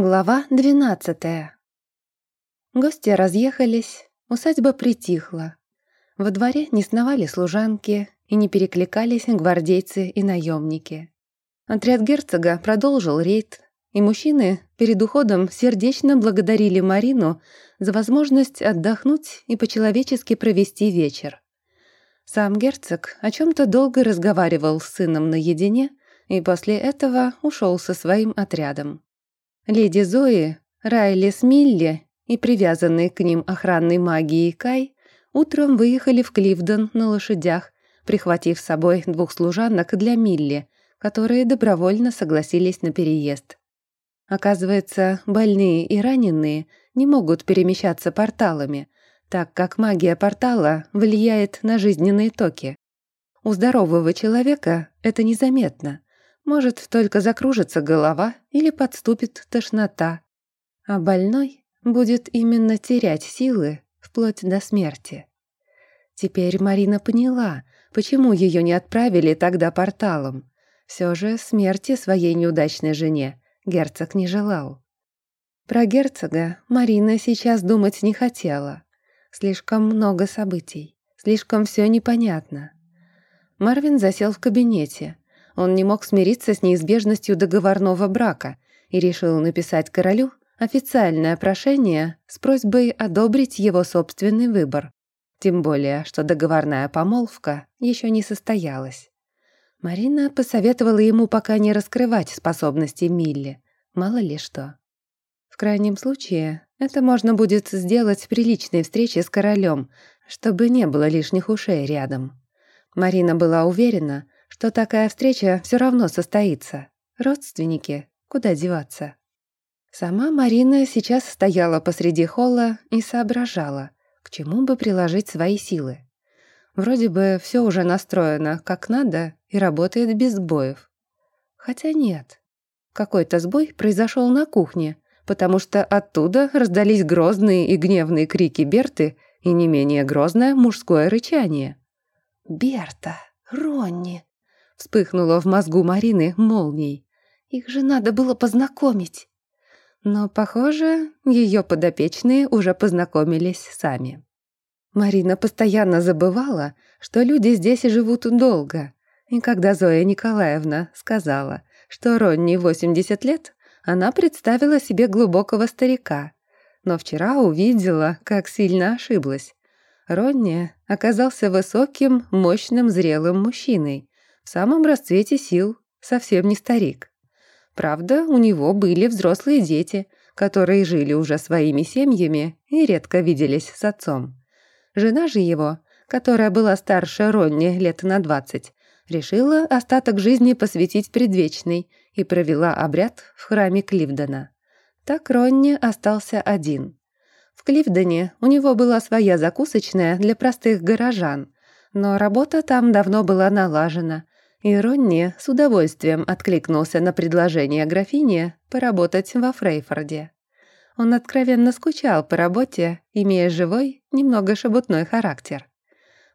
Глава двенадцатая. Гости разъехались, усадьба притихла. Во дворе не сновали служанки и не перекликались гвардейцы и наемники. Отряд герцога продолжил рейд, и мужчины перед уходом сердечно благодарили Марину за возможность отдохнуть и по-человечески провести вечер. Сам герцог о чем-то долго разговаривал с сыном наедине и после этого ушел со своим отрядом. Леди Зои, Райли с Милли и привязанные к ним охранной магией Кай утром выехали в Кливден на лошадях, прихватив с собой двух служанок для Милли, которые добровольно согласились на переезд. Оказывается, больные и раненые не могут перемещаться порталами, так как магия портала влияет на жизненные токи. У здорового человека это незаметно, может, только закружится голова или подступит тошнота. А больной будет именно терять силы вплоть до смерти. Теперь Марина поняла, почему ее не отправили тогда порталом. Все же смерти своей неудачной жене герцог не желал. Про герцога Марина сейчас думать не хотела. Слишком много событий, слишком все непонятно. Марвин засел в кабинете, он не мог смириться с неизбежностью договорного брака и решил написать королю официальное прошение с просьбой одобрить его собственный выбор. Тем более, что договорная помолвка еще не состоялась. Марина посоветовала ему пока не раскрывать способности Милли, мало ли что. В крайнем случае, это можно будет сделать при личной встрече с королем, чтобы не было лишних ушей рядом. Марина была уверена, что такая встреча все равно состоится. Родственники, куда деваться? Сама Марина сейчас стояла посреди холла и соображала, к чему бы приложить свои силы. Вроде бы все уже настроено как надо и работает без сбоев. Хотя нет. Какой-то сбой произошел на кухне, потому что оттуда раздались грозные и гневные крики Берты и не менее грозное мужское рычание. «Берта! Ронни! Вспыхнуло в мозгу Марины молнией. Их же надо было познакомить. Но, похоже, ее подопечные уже познакомились сами. Марина постоянно забывала, что люди здесь живут долго. И когда Зоя Николаевна сказала, что Ронни 80 лет, она представила себе глубокого старика. Но вчера увидела, как сильно ошиблась. Ронни оказался высоким, мощным, зрелым мужчиной, в самом расцвете сил, совсем не старик. Правда, у него были взрослые дети, которые жили уже своими семьями и редко виделись с отцом. Жена же его, которая была старше Ронни лет на двадцать, решила остаток жизни посвятить предвечной и провела обряд в храме Кливдена. Так Ронни остался один. В Кливдене у него была своя закусочная для простых горожан, но работа там давно была налажена, и с удовольствием откликнулся на предложение графини поработать во Фрейфорде. Он откровенно скучал по работе, имея живой, немного шебутной характер.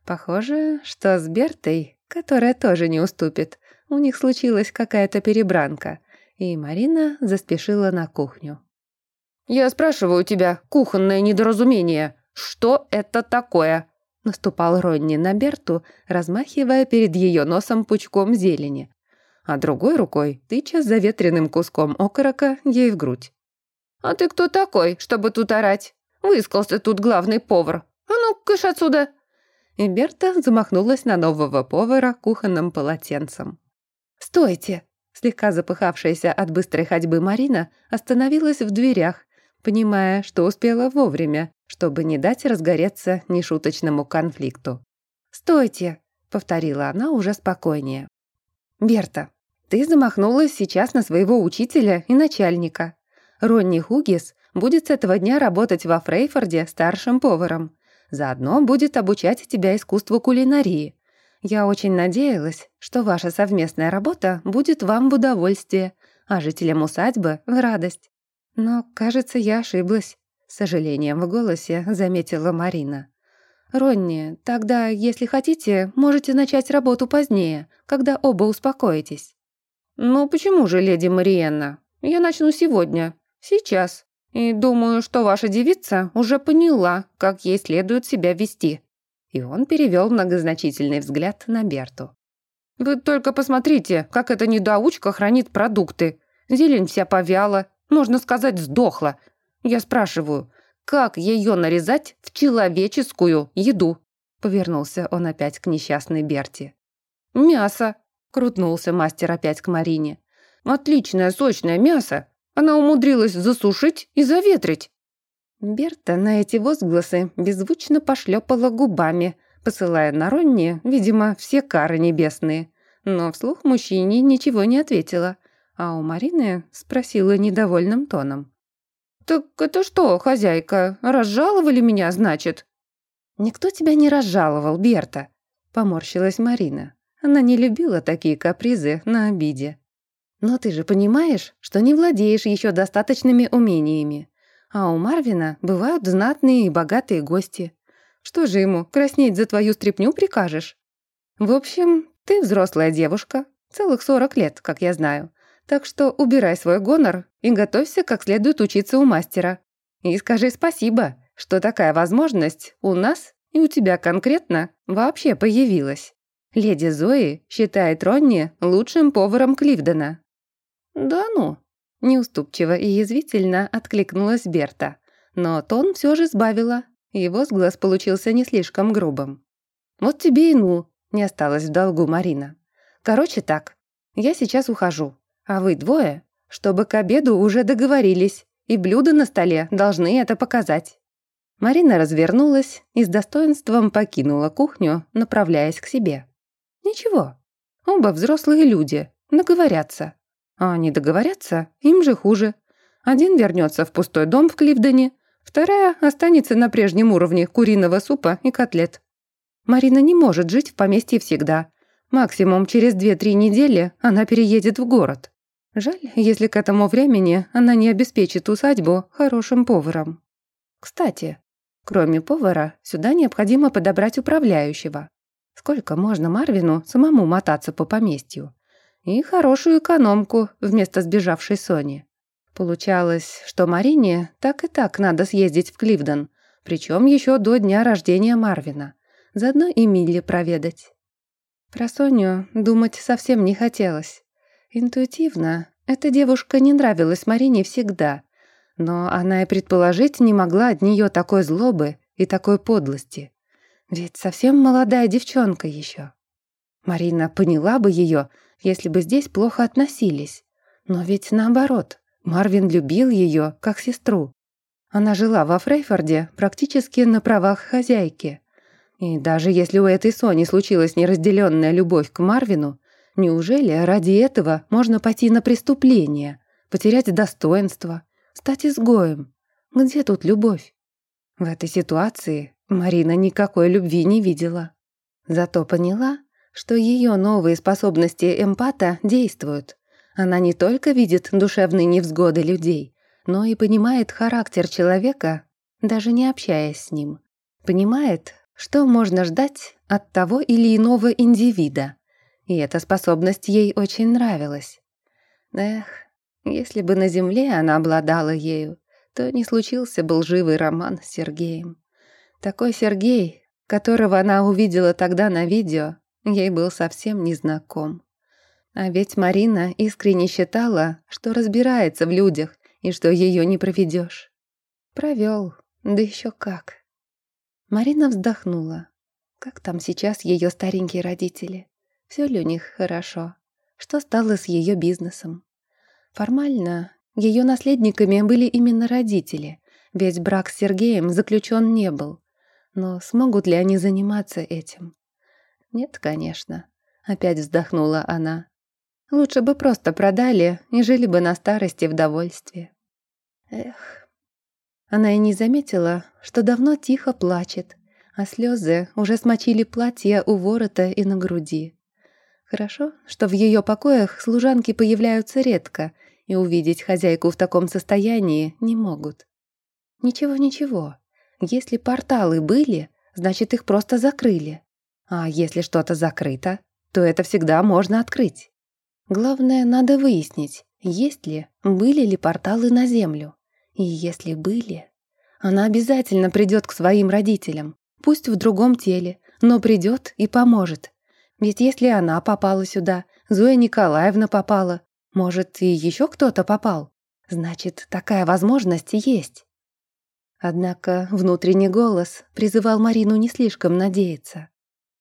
Похоже, что с Бертой, которая тоже не уступит, у них случилась какая-то перебранка, и Марина заспешила на кухню. «Я спрашиваю тебя, кухонное недоразумение, что это такое?» Наступал Ронни на Берту, размахивая перед ее носом пучком зелени, а другой рукой тыча заветренным куском окорока ей в грудь. «А ты кто такой, чтобы тут орать? Выискался тут главный повар. А ну, кыш отсюда!» И Берта замахнулась на нового повара кухонным полотенцем. «Стойте!» Слегка запыхавшаяся от быстрой ходьбы Марина остановилась в дверях, понимая, что успела вовремя, чтобы не дать разгореться нешуточному конфликту. «Стойте!» — повторила она уже спокойнее. «Берта, ты замахнулась сейчас на своего учителя и начальника. Ронни Хугис будет с этого дня работать во Фрейфорде старшим поваром. Заодно будет обучать тебя искусству кулинарии. Я очень надеялась, что ваша совместная работа будет вам в удовольствие, а жителям усадьбы — в радость. Но, кажется, я ошиблась. С сожалением в голосе заметила Марина. «Ронни, тогда, если хотите, можете начать работу позднее, когда оба успокоитесь». «Ну почему же, леди Мариенна? Я начну сегодня. Сейчас. И думаю, что ваша девица уже поняла, как ей следует себя вести». И он перевел многозначительный взгляд на Берту. «Вы только посмотрите, как эта недоучка хранит продукты. Зелень вся повяла, можно сказать, сдохла. Я спрашиваю, как ее нарезать в человеческую еду?» Повернулся он опять к несчастной Берти. «Мясо!» — крутнулся мастер опять к Марине. «Отличное сочное мясо! Она умудрилась засушить и заветрить!» Берта на эти возгласы беззвучно пошлепала губами, посылая на Ронни, видимо, все кары небесные. Но вслух мужчине ничего не ответила, а у Марины спросила недовольным тоном. «Так это что, хозяйка, разжаловали меня, значит?» «Никто тебя не разжаловал, Берта», — поморщилась Марина. Она не любила такие капризы на обиде. «Но ты же понимаешь, что не владеешь еще достаточными умениями. А у Марвина бывают знатные и богатые гости. Что же ему, краснеть за твою стряпню прикажешь? В общем, ты взрослая девушка, целых сорок лет, как я знаю. Так что убирай свой гонор и готовься как следует учиться у мастера. И скажи спасибо, что такая возможность у нас и у тебя конкретно вообще появилась. Леди Зои считает Ронни лучшим поваром Кливдена». «Да ну», – неуступчиво и язвительно откликнулась Берта. Но тон все же сбавила, и возглас получился не слишком грубым. «Вот тебе и ну», – не осталось в долгу Марина. «Короче так, я сейчас ухожу. А вы двое, чтобы к обеду уже договорились, и блюда на столе должны это показать». Марина развернулась и с достоинством покинула кухню, направляясь к себе. «Ничего, оба взрослые люди, договорятся. А они договорятся, им же хуже. Один вернется в пустой дом в Кливдоне, вторая останется на прежнем уровне куриного супа и котлет. Марина не может жить в поместье всегда. Максимум через 2-3 недели она переедет в город. Жаль, если к этому времени она не обеспечит усадьбу хорошим поваром. Кстати, кроме повара, сюда необходимо подобрать управляющего. Сколько можно Марвину самому мотаться по поместью? И хорошую экономку вместо сбежавшей Сони. Получалось, что Марине так и так надо съездить в Кливден, причем еще до дня рождения Марвина. Заодно и Милли проведать. Про Соню думать совсем не хотелось. Интуитивно эта девушка не нравилась Марине всегда, но она и предположить не могла от нее такой злобы и такой подлости. Ведь совсем молодая девчонка еще. Марина поняла бы ее, если бы здесь плохо относились. Но ведь наоборот, Марвин любил ее, как сестру. Она жила во Фрейфорде практически на правах хозяйки. И даже если у этой Сони случилась неразделенная любовь к Марвину, Неужели ради этого можно пойти на преступление, потерять достоинство, стать изгоем? Где тут любовь? В этой ситуации Марина никакой любви не видела. Зато поняла, что ее новые способности эмпата действуют. Она не только видит душевные невзгоды людей, но и понимает характер человека, даже не общаясь с ним. Понимает, что можно ждать от того или иного индивида, и эта способность ей очень нравилась. Эх, если бы на земле она обладала ею, то не случился бы лживый роман с Сергеем. Такой Сергей, которого она увидела тогда на видео, ей был совсем незнаком. А ведь Марина искренне считала, что разбирается в людях и что ее не проведешь. Провел, да еще как. Марина вздохнула. Как там сейчас ее старенькие родители? Все ли у них хорошо? Что стало с ее бизнесом? Формально ее наследниками были именно родители, ведь брак с Сергеем заключен не был. Но смогут ли они заниматься этим? Нет, конечно. Опять вздохнула она. Лучше бы просто продали и жили бы на старости в довольстве. Эх. Она и не заметила, что давно тихо плачет, а слезы уже смочили платье у ворота и на груди. Хорошо, что в ее покоях служанки появляются редко, и увидеть хозяйку в таком состоянии не могут. Ничего-ничего. Если порталы были, значит, их просто закрыли. А если что-то закрыто, то это всегда можно открыть. Главное, надо выяснить, Есть ли, были ли порталы на Землю? И если были, она обязательно придет к своим родителям, пусть в другом теле, но придет и поможет. Ведь если она попала сюда, Зоя Николаевна попала, может, и еще кто-то попал, значит, такая возможность есть. Однако внутренний голос призывал Марину не слишком надеяться.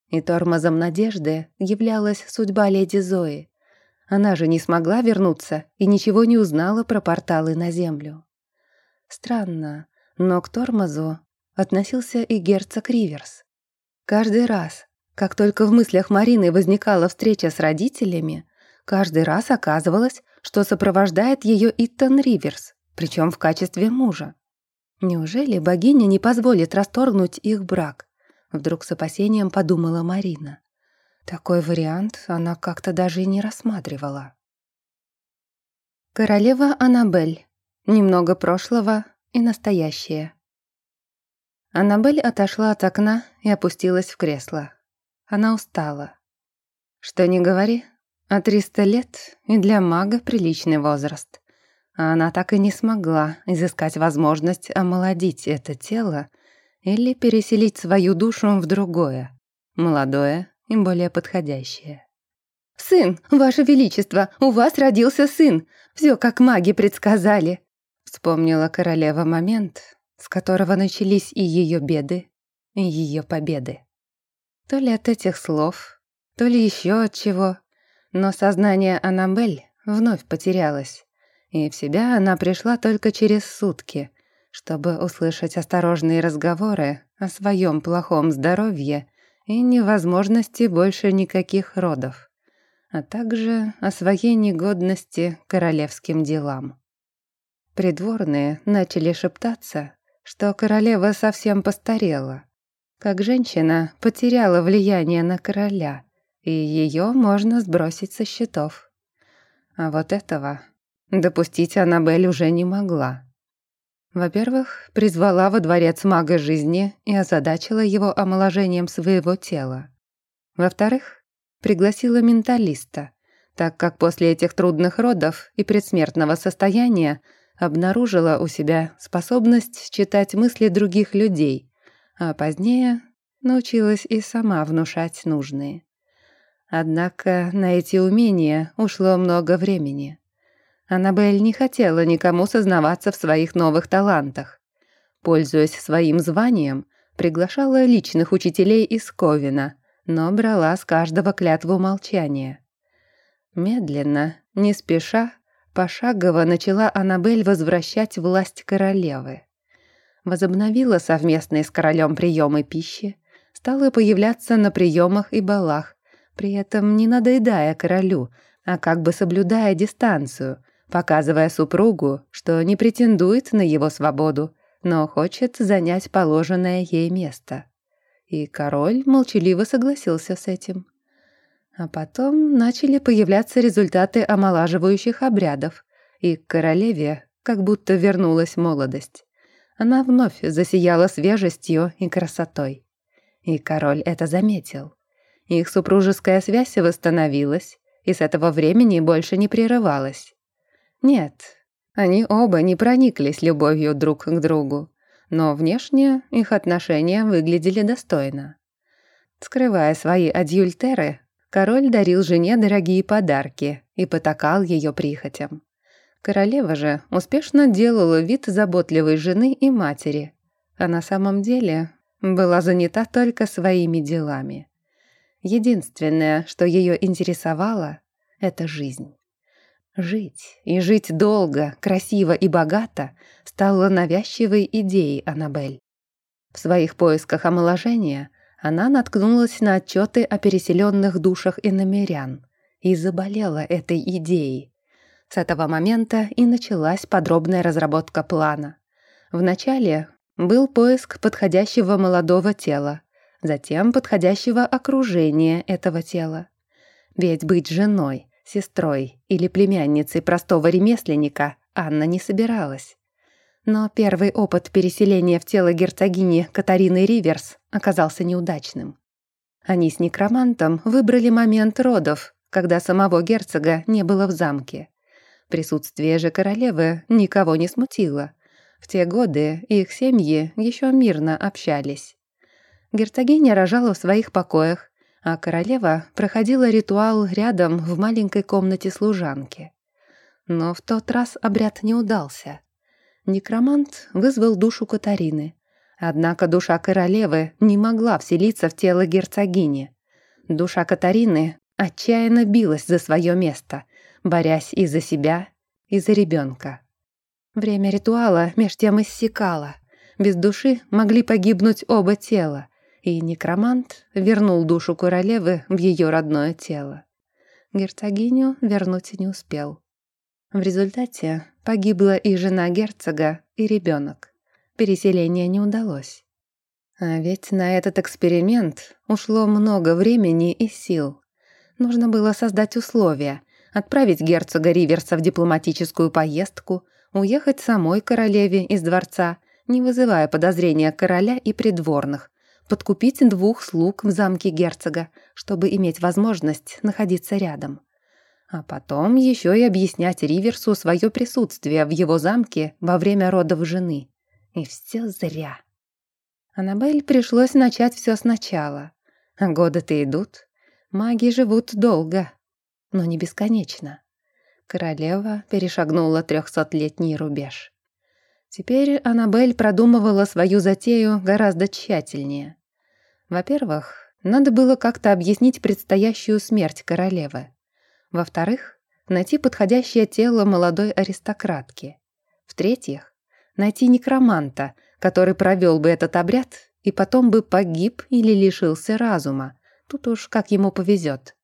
И тормозом надежды являлась судьба леди Зои. Она же не смогла вернуться и ничего не узнала про порталы на Землю. Странно, но к тормозу относился и герцог Риверс. Каждый раз, как только в мыслях Марины возникала встреча с родителями, каждый раз оказывалось, что сопровождает ее Иттон Риверс, причем в качестве мужа. Неужели богиня не позволит расторгнуть их брак? Вдруг с опасением подумала Марина. Такой вариант она как-то даже и не рассматривала. Королева Аннабель. Немного прошлого и настоящее. Аннабель отошла от окна и опустилась в кресло. Она устала. Что ни говори, а 300 лет и для мага приличный возраст. А она так и не смогла изыскать возможность омолодить это тело или переселить свою душу в другое, молодое и более подходящее. «Сын, Ваше Величество, у вас родился сын! Все, как маги предсказали!» Вспомнила королева момент, с которого начались и ее беды, и ее победы. То ли от этих слов, то ли еще от чего, но сознание Аннабель вновь потерялось, и в себя она пришла только через сутки, чтобы услышать осторожные разговоры о своем плохом здоровье и невозможности больше никаких родов, а также о своей негодности королевским делам. Придворные начали шептаться, что королева совсем постарела, как женщина потеряла влияние на короля, и ее можно сбросить со счетов. А вот этого допустить Аннабель уже не могла. Во-первых, призвала во дворец мага жизни и озадачила его омоложением своего тела. Во-вторых, пригласила менталиста, так как после этих трудных родов и предсмертного состояния обнаружила у себя способность читать мысли других людей, а позднее научилась и сама внушать нужные. Однако на эти умения ушло много времени. Аннабель не хотела никому сознаваться в своих новых талантах. Пользуясь своим званием, приглашала личных учителей из Ковина, но брала с каждого клятву молчания. Медленно, не спеша, пошагово начала Аннабель возвращать власть королевы. Возобновила совместные с королем приемы пищи, стала появляться на приемах и балах, при этом не надоедая королю, а как бы соблюдая дистанцию, показывая супругу, что не претендует на его свободу, но хочет занять положенное ей место. И король молчаливо согласился с этим. А потом начали появляться результаты омолаживающих обрядов, и к королеве как будто вернулась молодость. Она вновь засияла свежестью и красотой. И король это заметил. Их супружеская связь восстановилась, и с этого времени больше не прерывалась. Нет, они оба не прониклись любовью друг к другу, но внешне их отношения выглядели достойно. Скрывая свои адюльтеры, король дарил жене дорогие подарки и потакал ее прихотям. Королева же успешно делала вид заботливой жены и матери, а на самом деле была занята только своими делами. Единственное, что ее интересовало, — это жизнь. Жить и жить долго, красиво и богато стало навязчивой идеей Аннабель. В своих поисках омоложения она наткнулась на отчеты о переселенных душах иномерян и заболела этой идеей. С этого момента и началась подробная разработка плана. Вначале был поиск подходящего молодого тела, затем подходящего окружения этого тела. Ведь быть женой – сестрой или племянницей простого ремесленника Анна не собиралась. Но первый опыт переселения в тело герцогини Катарины Риверс оказался неудачным. Они с некромантом выбрали момент родов, когда самого герцога не было в замке. Присутствие же королевы никого не смутило. В те годы их семьи еще мирно общались. Герцогиня рожала в своих покоях, а королева проходила ритуал рядом в маленькой комнате служанки. Но в тот раз обряд не удался. Некромант вызвал душу Катарины. Однако душа королевы не могла вселиться в тело герцогини. Душа Катарины отчаянно билась за свое место, борясь и за себя, и за ребенка. Время ритуала меж тем иссякало. Без души могли погибнуть оба тела, и некромант вернул душу королевы в ее родное тело. Герцогиню вернуть не успел. В результате погибла и жена герцога, и ребенок. Переселение не удалось. А ведь на этот эксперимент ушло много времени и сил. Нужно было создать условия, отправить герцога Риверса в дипломатическую поездку, уехать самой королеве из дворца, не вызывая подозрения короля и придворных, подкупить двух слуг в замке герцога, чтобы иметь возможность находиться рядом. А потом еще и объяснять Риверсу свое присутствие в его замке во время родов жены. И все зря. Аннабель пришлось начать все сначала. Годы-то идут. Маги живут долго, но не бесконечно. Королева перешагнула трехсотлетний рубеж. Теперь Аннабель продумывала свою затею гораздо тщательнее. Во-первых, надо было как-то объяснить предстоящую смерть королевы. Во-вторых, найти подходящее тело молодой аристократки. В-третьих, найти некроманта, который провел бы этот обряд и потом бы погиб или лишился разума. Тут уж как ему повезет.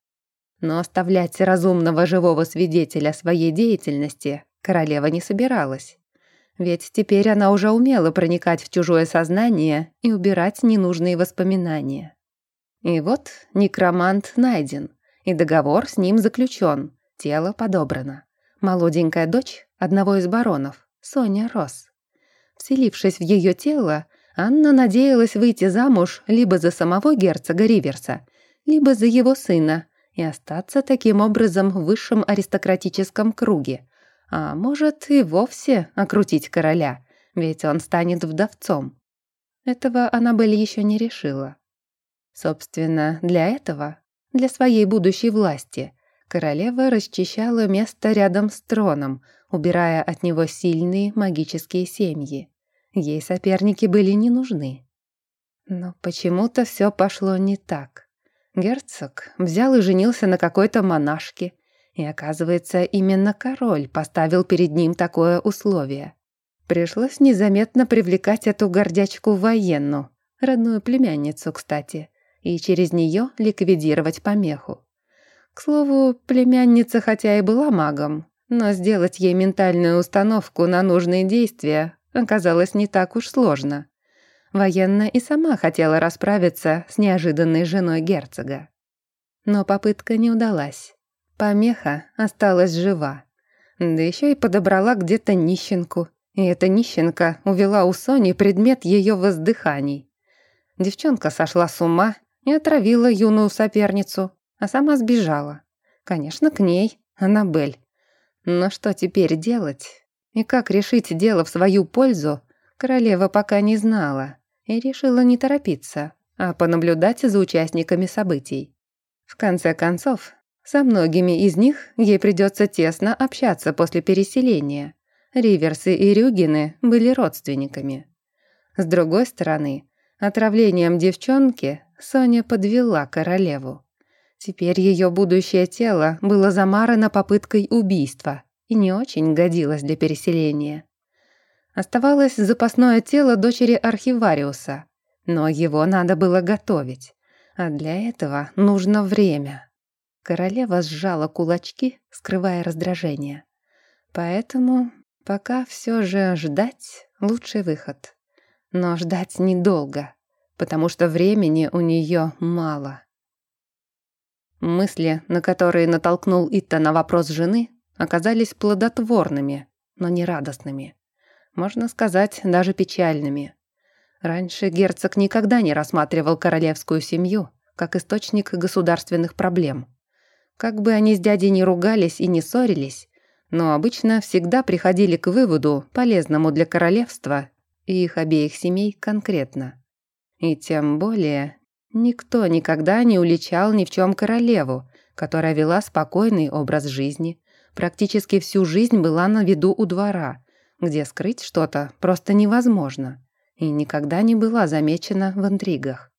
Но оставлять разумного живого свидетеля своей деятельности королева не собиралась. Ведь теперь она уже умела проникать в чужое сознание и убирать ненужные воспоминания. И вот некромант найден, и договор с ним заключен, тело подобрано. Молоденькая дочь одного из баронов, Соня Росс. Вселившись в ее тело, Анна надеялась выйти замуж либо за самого герцога Риверса, либо за его сына и остаться таким образом в высшем аристократическом круге, а может и вовсе окрутить короля, ведь он станет вдовцом. Этого Аннабель еще не решила. Собственно, для этого, для своей будущей власти, королева расчищала место рядом с троном, убирая от него сильные магические семьи. Ей соперники были не нужны. Но почему-то все пошло не так. Герцог взял и женился на какой-то монашке, и оказывается, именно король поставил перед ним такое условие. Пришлось незаметно привлекать эту гордячку военную, родную племянницу, кстати, и через нее ликвидировать помеху. К слову, племянница хотя и была магом, но сделать ей ментальную установку на нужные действия оказалось не так уж сложно. Военная и сама хотела расправиться с неожиданной женой герцога. Но попытка не удалась. Помеха осталась жива. Да еще и подобрала где-то нищенку. И эта нищенка увела у Сони предмет ее воздыханий. Девчонка сошла с ума и отравила юную соперницу, а сама сбежала. Конечно, к ней, Аннабель. Но что теперь делать? И как решить дело в свою пользу, королева пока не знала и решила не торопиться, а понаблюдать за участниками событий. В конце концов, со многими из них ей придется тесно общаться после переселения. Риверсы и Рюгины были родственниками. С другой стороны, отравлением девчонки Соня подвела королеву. Теперь ее будущее тело было замарано попыткой убийства и не очень годилось для переселения. Оставалось запасное тело дочери архивариуса, но его надо было готовить, а для этого нужно время. Королева сжала кулачки, скрывая раздражение. Поэтому пока все же ждать — лучший выход. Но ждать недолго, потому что времени у нее мало. Мысли, на которые натолкнул Итта на вопрос жены, оказались плодотворными, но не радостными. Можно сказать, даже печальными. Раньше герцог никогда не рассматривал королевскую семью как источник государственных проблем. Как бы они с дядей не ругались и не ссорились, но обычно всегда приходили к выводу, полезному для королевства и их обеих семей конкретно. И тем более никто никогда не уличал ни в чем королеву, которая вела спокойный образ жизни, практически всю жизнь была на виду у двора, где скрыть что-то просто невозможно, и никогда не была замечена в интригах.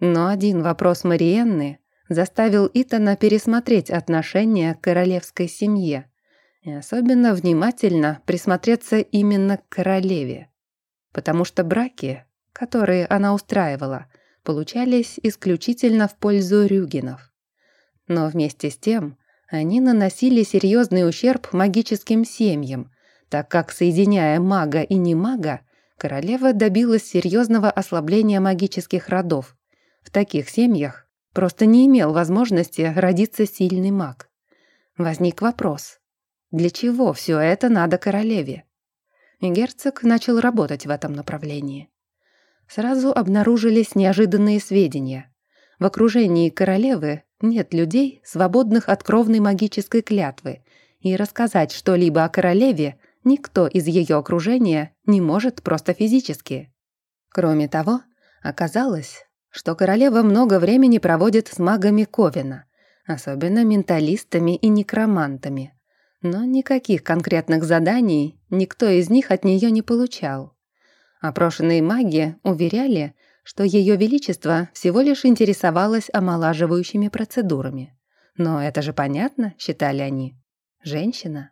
Но один вопрос Мариенны заставил Итана пересмотреть отношение к королевской семье и особенно внимательно присмотреться именно к королеве, потому что браки, которые она устраивала, получались исключительно в пользу Рюгинов. Но вместе с тем они наносили серьезный ущерб магическим семьям, так как, соединяя мага и немага, королева добилась серьезного ослабления магических родов. В таких семьях просто не имел возможности родиться сильный маг. Возник вопрос, для чего все это надо королеве? И герцог начал работать в этом направлении. Сразу обнаружились неожиданные сведения. В окружении королевы нет людей, свободных от кровной магической клятвы, и рассказать что-либо о королеве никто из ее окружения не может просто физически. Кроме того, оказалось, что королева много времени проводит с магами Ковина, особенно менталистами и некромантами но никаких конкретных заданий никто из них от нее не получал. Опрошенные маги уверяли, что Ее Величество всего лишь интересовалось омолаживающими процедурами. Но это же понятно, считали они. Женщина.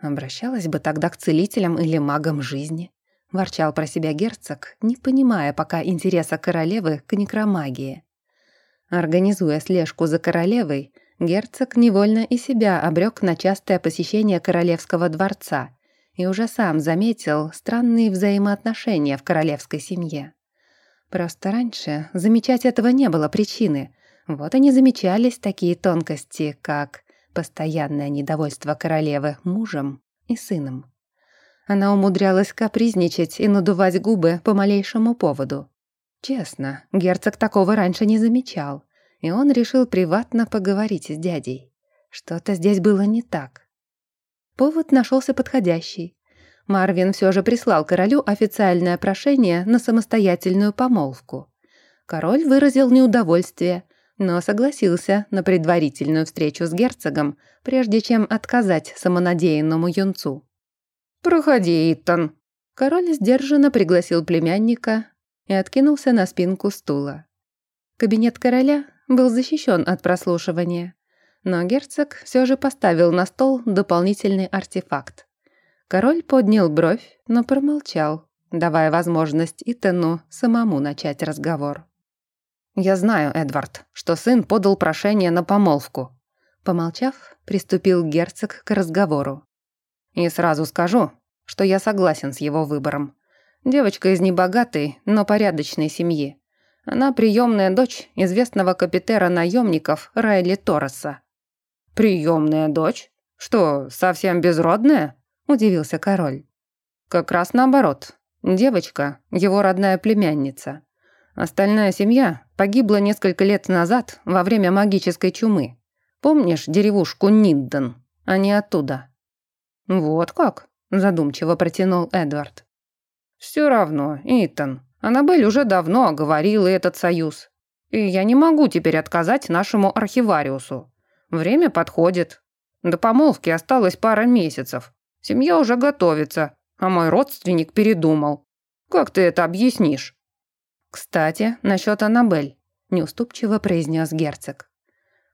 Обращалась бы тогда к целителям или магам жизни. Ворчал про себя герцог, не понимая пока интереса королевы к некромагии. Организуя слежку за королевой, Герцог невольно и себя обрек на частое посещение королевского дворца и уже сам заметил странные взаимоотношения в королевской семье. Просто раньше замечать этого не было причины, вот и не замечались такие тонкости, как постоянное недовольство королевы мужем и сыном. Она умудрялась капризничать и надувать губы по малейшему поводу. Честно, герцог такого раньше не замечал и он решил приватно поговорить с дядей. Что-то здесь было не так. Повод нашелся подходящий. Марвин все же прислал королю официальное прошение на самостоятельную помолвку. Король выразил неудовольствие, но согласился на предварительную встречу с герцогом, прежде чем отказать самонадеянному юнцу. «Проходи, Итан!» Король сдержанно пригласил племянника и откинулся на спинку стула. Кабинет короля был защищен от прослушивания, но герцог все же поставил на стол дополнительный артефакт. Король поднял бровь, но промолчал, давая возможность Итану самому начать разговор. «Я знаю, Эдвард, что сын подал прошение на помолвку». Помолчав, приступил герцог к разговору. «И сразу скажу, что я согласен с его выбором. Девочка из небогатой, но порядочной семьи. Она приемная дочь известного капитера наемников Райли Торреса. «Приемная дочь? Что, совсем безродная?» – удивился король. «Как раз наоборот. Девочка – его родная племянница. Остальная семья погибла несколько лет назад во время магической чумы. Помнишь деревушку Нидден? Они оттуда». «Вот как?» – задумчиво протянул Эдвард. «Все равно, Итан, Аннабель уже давно оговорила этот союз. И я не могу теперь отказать нашему архивариусу. Время подходит. До помолвки осталось пара месяцев. Семья уже готовится, а мой родственник передумал. Как ты это объяснишь?» «Кстати, насчет Аннабель», – неуступчиво произнес герцог.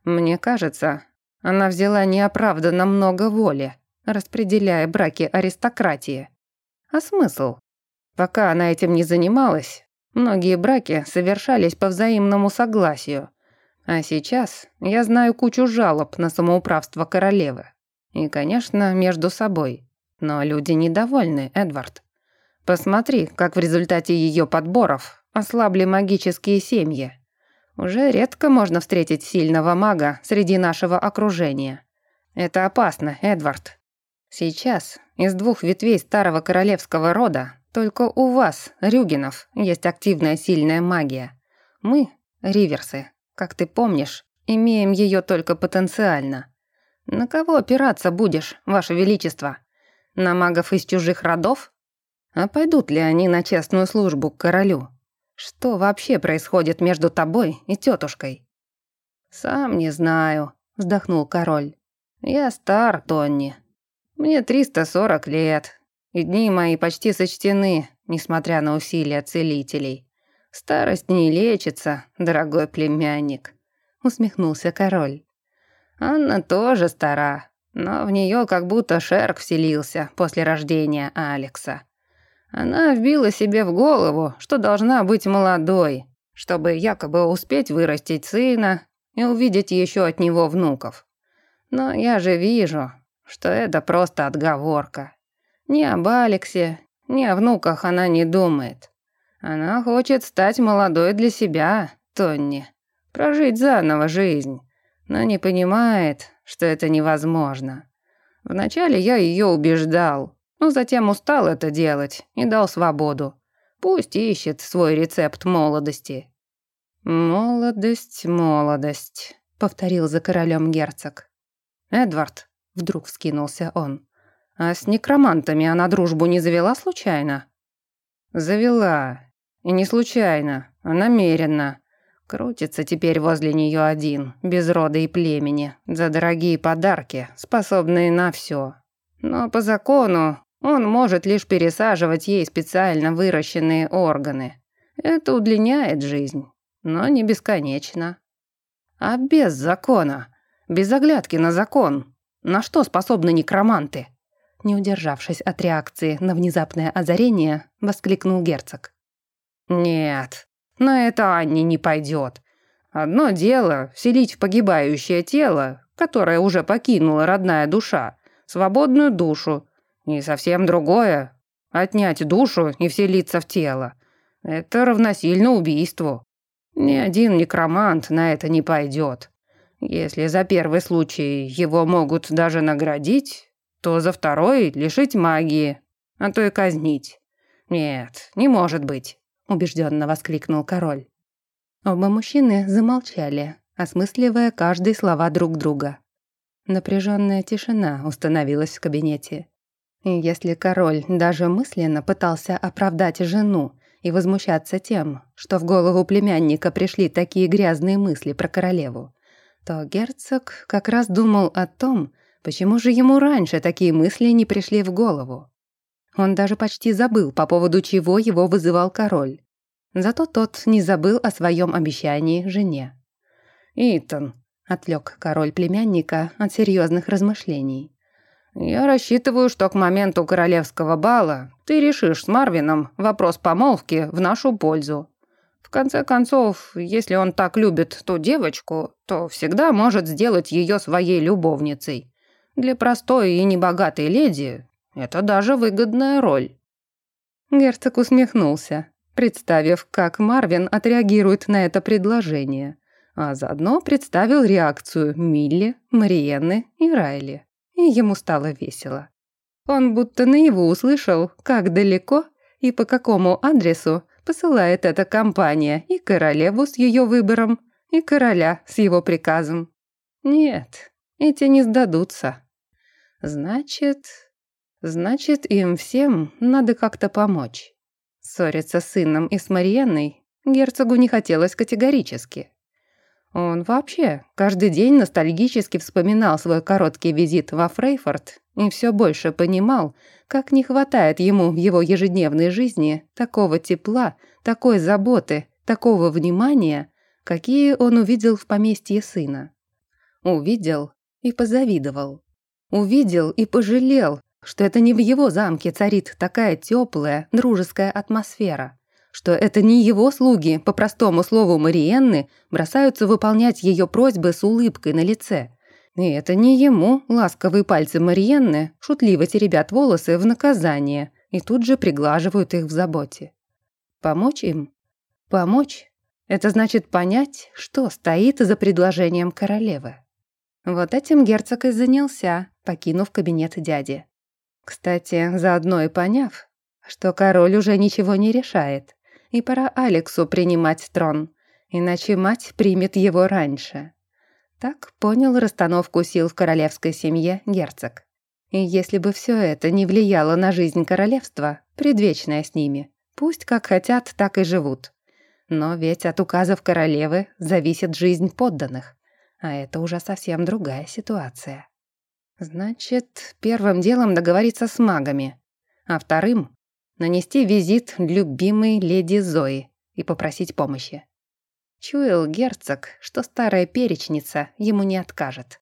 «Мне кажется, она взяла неоправданно много воли, распределяя браки аристократии. А смысл? Пока она этим не занималась, многие браки совершались по взаимному согласию. А сейчас я знаю кучу жалоб на самоуправство королевы. И, конечно, между собой. Но люди недовольны, Эдвард. Посмотри, как в результате ее подборов ослабли магические семьи. Уже редко можно встретить сильного мага среди нашего окружения. Это опасно, Эдвард. Сейчас из двух ветвей старого королевского рода только у вас, Рюгинов, есть активная сильная магия. Мы, Риверсы, как ты помнишь, имеем ее только потенциально. «На кого опираться будешь, Ваше Величество? На магов из чужих родов? А пойдут ли они на честную службу к королю? Что вообще происходит между тобой и тетушкой?» «Сам не знаю», — вздохнул король. «Я стар, Тонни. Мне 340 лет, и дни мои почти сочтены, несмотря на усилия целителей. Старость не лечится, дорогой племянник», — усмехнулся король. «Анна тоже стара, но в нее как будто шерк вселился после рождения Алекса. Она вбила себе в голову, что должна быть молодой, чтобы якобы успеть вырастить сына и увидеть еще от него внуков. Но я же вижу, что это просто отговорка. Ни об Алексе, ни о внуках она не думает. Она хочет стать молодой для себя, Тонни, прожить заново жизнь, но не понимает, что это невозможно. Вначале я ее убеждал, но затем устал это делать и дал свободу. Пусть ищет свой рецепт молодости. «Молодость, молодость», — повторил за королем герцог. «Эдвард», — вдруг вскинулся он, — «а с некромантами она дружбу не завела случайно?» «Завела. И не случайно, а намеренно. Крутится теперь возле нее один, без рода и племени, за дорогие подарки, способные на все. Но по закону он может лишь пересаживать ей специально выращенные органы. Это удлиняет жизнь, но не бесконечно. А без закона, без оглядки на закон, на что способны некроманты? Не удержавшись от реакции на внезапное озарение, воскликнул герцог. «Нет, на это Анне не пойдет. Одно дело — вселить в погибающее тело, которое уже покинула родная душа, свободную душу, и совсем другое — отнять душу и вселиться в тело. Это равносильно убийству. Ни один некромант на это не пойдет. Если за первый случай его могут даже наградить, то за второй лишить магии, а то и казнить. Нет, не может быть убежденно воскликнул король. Оба мужчины замолчали, осмысливая каждые слова друг друга. Напряженная тишина установилась в кабинете. И если король даже мысленно пытался оправдать жену и возмущаться тем, что в голову племянника пришли такие грязные мысли про королеву, то герцог как раз думал о том, почему же ему раньше такие мысли не пришли в голову. Он даже почти забыл, по поводу чего его вызывал король. Зато тот не забыл о своем обещании жене. «Итан», — отвлек король племянника от серьезных размышлений. «Я рассчитываю, что к моменту королевского бала ты решишь с Марвином вопрос помолвки в нашу пользу. В конце концов, если он так любит ту девочку, то всегда может сделать ее своей любовницей. Для простой и небогатой леди это даже выгодная роль». Герцог усмехнулся, представив, как Марвин отреагирует на это предложение, а заодно представил реакцию Милли, Мариенны и Райли. И ему стало весело. Он будто наяву услышал, как далеко и по какому адресу посылает эта компания и королеву с ее выбором, и короля с его приказом. Нет, эти не сдадутся. Значит, Значит, им всем надо как-то помочь. Ссориться с сыном и с Мариенной герцогу не хотелось категорически. Он вообще каждый день ностальгически вспоминал свой короткий визит во Фрейфорд и все больше понимал, как не хватает ему в его ежедневной жизни такого тепла, такой заботы, такого внимания, какие он увидел в поместье сына. Увидел и позавидовал. Увидел и пожалел, что это не в его замке царит такая теплая, дружеская атмосфера, что это не его слуги, по простому слову Мариенны, бросаются выполнять ее просьбы с улыбкой на лице. И это не ему ласковые пальцы Мариенны шутливо теребят волосы в наказание и тут же приглаживают их в заботе. Помочь им? Помочь – это значит понять, что стоит за предложением королевы. Вот этим герцог и занялся, покинув кабинет дяди. Кстати, заодно и поняв, что король уже ничего не решает, и пора Алексу принимать трон, иначе мать примет его раньше. Так понял расстановку сил в королевской семье герцог. И если бы все это не влияло на жизнь королевства, предвечная с ними, пусть как хотят, так и живут. Но ведь от указов королевы зависит жизнь подданных, а это уже совсем другая ситуация. Значит, первым делом договориться с магами, а вторым — нанести визит любимой леди Зои и попросить помощи. Чуял герцог, что старая перечница ему не откажет.